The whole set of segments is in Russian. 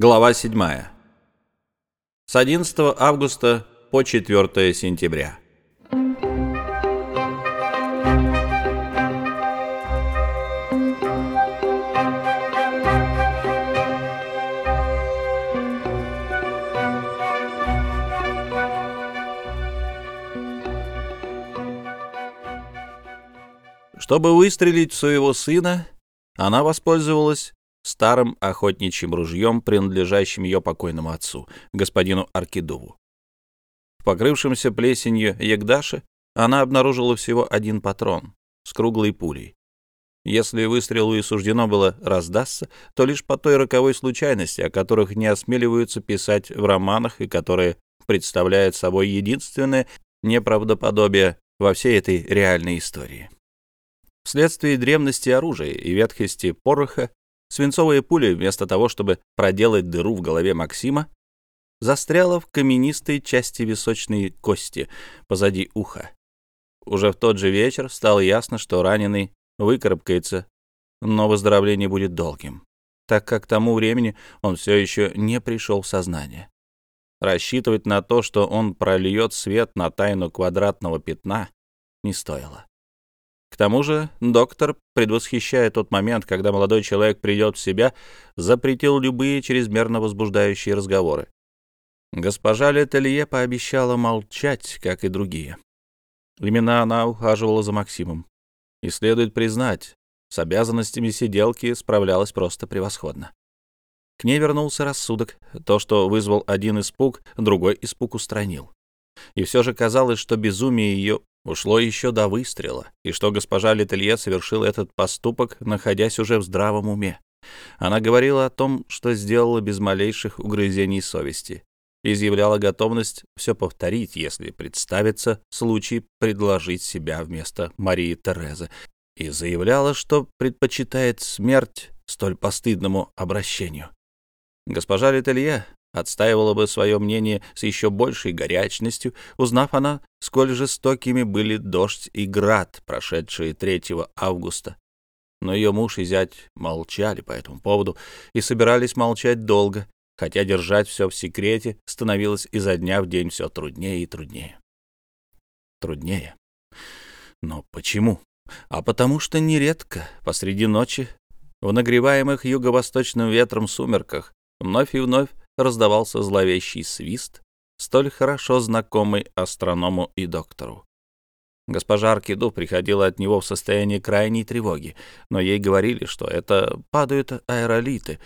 Глава 7. С 11 августа по 4 сентября. Чтобы выстрелить в своего сына, она воспользовалась старым охотничьим ружьем, принадлежащим ее покойному отцу, господину Аркидову. В покрывшемся плесенью ягдаше она обнаружила всего один патрон с круглой пулей. Если выстрелу и суждено было раздастся, то лишь по той роковой случайности, о которых не осмеливаются писать в романах и которые представляют собой единственное неправдоподобие во всей этой реальной истории. Вследствие древности оружия и ветхости пороха Свинцовая пуля, вместо того, чтобы проделать дыру в голове Максима, застряла в каменистой части височной кости позади уха. Уже в тот же вечер стало ясно, что раненый выкарабкается, но выздоровление будет долгим, так как к тому времени он все еще не пришел в сознание. Рассчитывать на то, что он прольет свет на тайну квадратного пятна, не стоило. К тому же доктор, предвосхищая тот момент, когда молодой человек придет в себя, запретил любые чрезмерно возбуждающие разговоры. Госпожа Летелье пообещала молчать, как и другие. Именно она ухаживала за Максимом. И следует признать, с обязанностями сиделки справлялась просто превосходно. К ней вернулся рассудок. То, что вызвал один испуг, другой испуг устранил. И все же казалось, что безумие ее ушло еще до выстрела, и что госпожа Летелье совершил этот поступок, находясь уже в здравом уме. Она говорила о том, что сделала без малейших угрызений совести, изъявляла готовность все повторить, если представится случай предложить себя вместо Марии Терезы, и заявляла, что предпочитает смерть столь постыдному обращению. Госпожа Летелье отстаивала бы свое мнение с еще большей горячностью, узнав она, сколь жестокими были дождь и град, прошедшие 3 августа. Но ее муж и зять молчали по этому поводу и собирались молчать долго, хотя держать все в секрете становилось изо дня в день все труднее и труднее. Труднее. Но почему? А потому что нередко посреди ночи в нагреваемых юго-восточным ветром сумерках вновь и вновь раздавался зловещий свист, столь хорошо знакомый астроному и доктору. Госпожа Аркиду приходила от него в состоянии крайней тревоги, но ей говорили, что это падают аэролиты.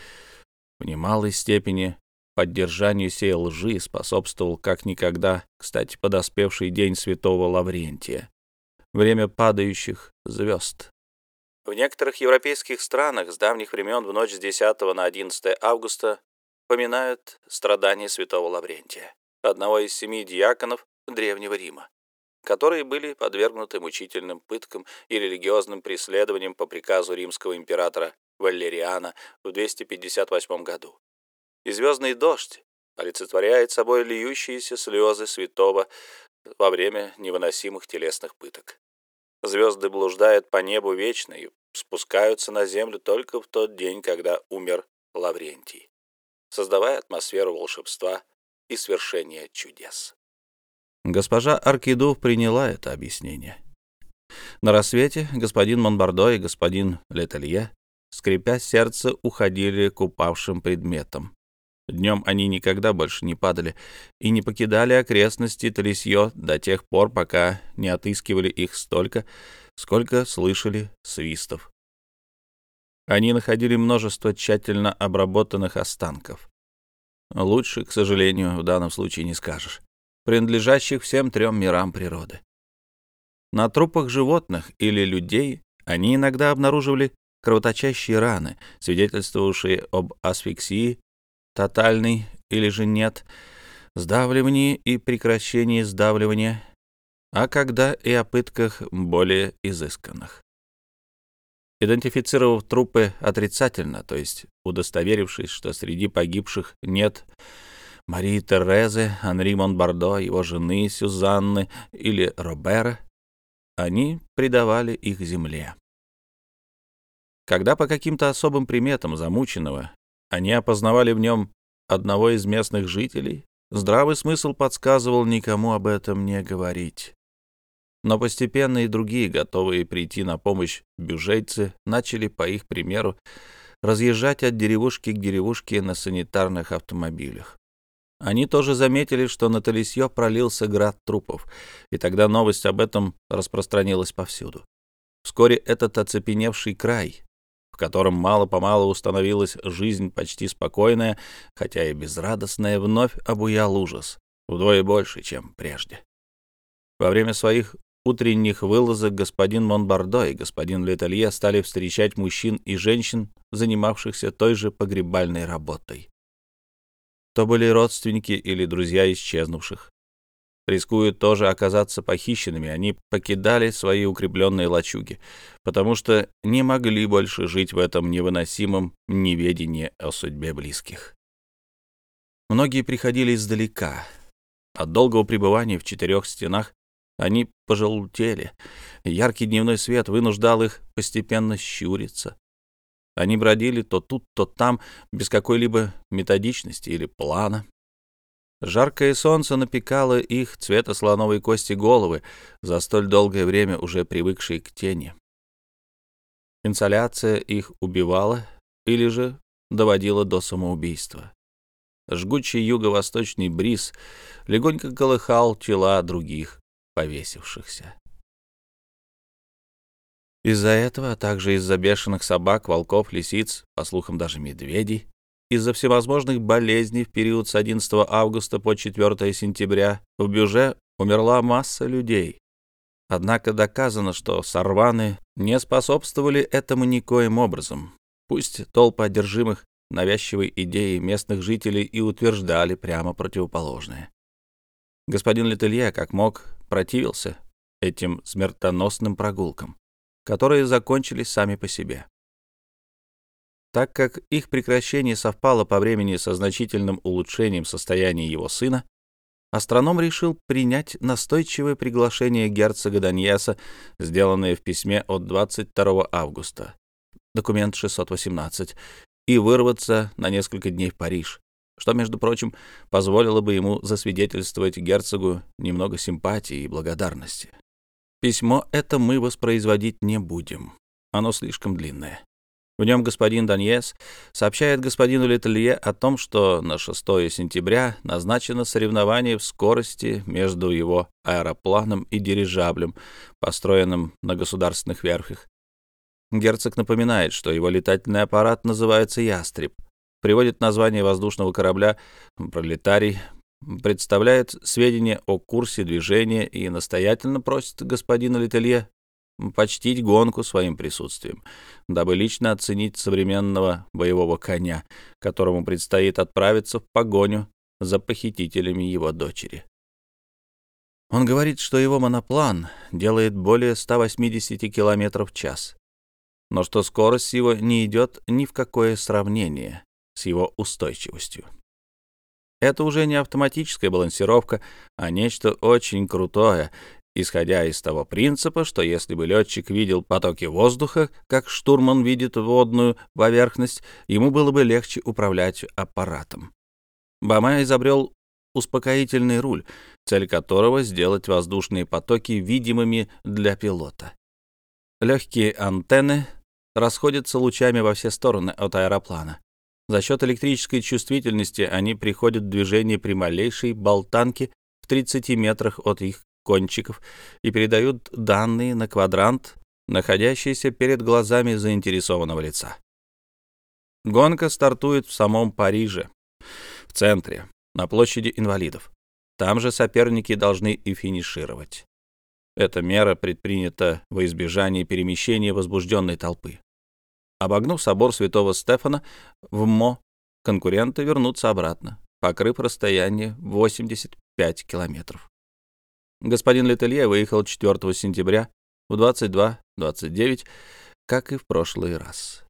В немалой степени поддержанию сей лжи способствовал как никогда, кстати, подоспевший день святого Лаврентия, время падающих звезд. В некоторых европейских странах с давних времен в ночь с 10 на 11 августа поминают страдания святого Лаврентия, одного из семи диаконов Древнего Рима, которые были подвергнуты мучительным пыткам и религиозным преследованиям по приказу римского императора Валериана в 258 году. И звездный дождь олицетворяет собой льющиеся слезы святого во время невыносимых телесных пыток. Звезды блуждают по небу вечно и спускаются на землю только в тот день, когда умер Лаврентий создавая атмосферу волшебства и свершения чудес. Госпожа Аркидов приняла это объяснение. На рассвете господин Монбардо и господин Летелье, скрипя сердце, уходили к упавшим предметам. Днем они никогда больше не падали и не покидали окрестности Талисье до тех пор, пока не отыскивали их столько, сколько слышали свистов. Они находили множество тщательно обработанных останков. Лучше, к сожалению, в данном случае не скажешь. Принадлежащих всем трем мирам природы. На трупах животных или людей они иногда обнаруживали кровоточащие раны, свидетельствовавшие об асфиксии, тотальной или же нет, сдавливании и прекращении сдавливания, а когда и о пытках более изысканных. Идентифицировав трупы отрицательно, то есть удостоверившись, что среди погибших нет Марии Терезы, Анри Монбардо, его жены Сюзанны или Робера, они предавали их земле. Когда по каким-то особым приметам замученного они опознавали в нем одного из местных жителей, здравый смысл подсказывал никому об этом не говорить. Но постепенно и другие, готовые прийти на помощь бюжейцы, начали, по их примеру, разъезжать от деревушки к деревушке на санитарных автомобилях. Они тоже заметили, что на Талисье пролился град трупов, и тогда новость об этом распространилась повсюду. Вскоре этот оцепеневший край, в котором мало-помалу установилась жизнь почти спокойная, хотя и безрадостная, вновь обуял ужас, вдвое больше, чем прежде. Во время своих утренних вылазок господин Монбардо и господин Летелье стали встречать мужчин и женщин, занимавшихся той же погребальной работой. То были родственники или друзья исчезнувших. Рискуя тоже оказаться похищенными, они покидали свои укрепленные лачуги, потому что не могли больше жить в этом невыносимом неведении о судьбе близких. Многие приходили издалека. От долгого пребывания в четырех стенах они пожелтели. Яркий дневной свет вынуждал их постепенно щуриться. Они бродили то тут, то там, без какой-либо методичности или плана. Жаркое солнце напекало их цвета слоновой кости головы, за столь долгое время уже привыкшие к тени. Инсоляция их убивала или же доводила до самоубийства. Жгучий юго-восточный бриз легонько колыхал тела других повесившихся. Из-за этого, а также из-за бешеных собак, волков, лисиц, по слухам даже медведей, из-за всевозможных болезней в период с 11 августа по 4 сентября в Бюже умерла масса людей. Однако доказано, что сорваны не способствовали этому никоим образом. Пусть толпы одержимых навязчивой идеей местных жителей и утверждали прямо противоположное. Господин Летелье, как мог, противился этим смертоносным прогулкам, которые закончились сами по себе. Так как их прекращение совпало по времени со значительным улучшением состояния его сына, астроном решил принять настойчивое приглашение герцога Даньеса, сделанное в письме от 22 августа, документ 618, и вырваться на несколько дней в Париж, что, между прочим, позволило бы ему засвидетельствовать герцогу немного симпатии и благодарности. Письмо это мы воспроизводить не будем. Оно слишком длинное. В нем господин Даньес сообщает господину Летелье о том, что на 6 сентября назначено соревнование в скорости между его аэропланом и дирижаблем, построенным на государственных верфях. Герцог напоминает, что его летательный аппарат называется «Ястреб», приводит название воздушного корабля «Пролетарий», представляет сведения о курсе движения и настоятельно просит господина Летелье почтить гонку своим присутствием, дабы лично оценить современного боевого коня, которому предстоит отправиться в погоню за похитителями его дочери. Он говорит, что его моноплан делает более 180 км в час, но что скорость его не идет ни в какое сравнение с его устойчивостью. Это уже не автоматическая балансировка, а нечто очень крутое, исходя из того принципа, что если бы летчик видел потоки воздуха, как штурман видит водную поверхность, ему было бы легче управлять аппаратом. Бама изобрел успокоительный руль, цель которого — сделать воздушные потоки видимыми для пилота. Легкие антенны расходятся лучами во все стороны от аэроплана. За счет электрической чувствительности они приходят в движение при малейшей болтанке в 30 метрах от их кончиков и передают данные на квадрант, находящийся перед глазами заинтересованного лица. Гонка стартует в самом Париже, в центре, на площади инвалидов. Там же соперники должны и финишировать. Эта мера предпринята во избежание перемещения возбужденной толпы. Обогнув собор святого Стефана в Мо, конкуренты вернутся обратно, покрыв расстояние 85 километров. Господин Летелье выехал 4 сентября в 22.29, как и в прошлый раз.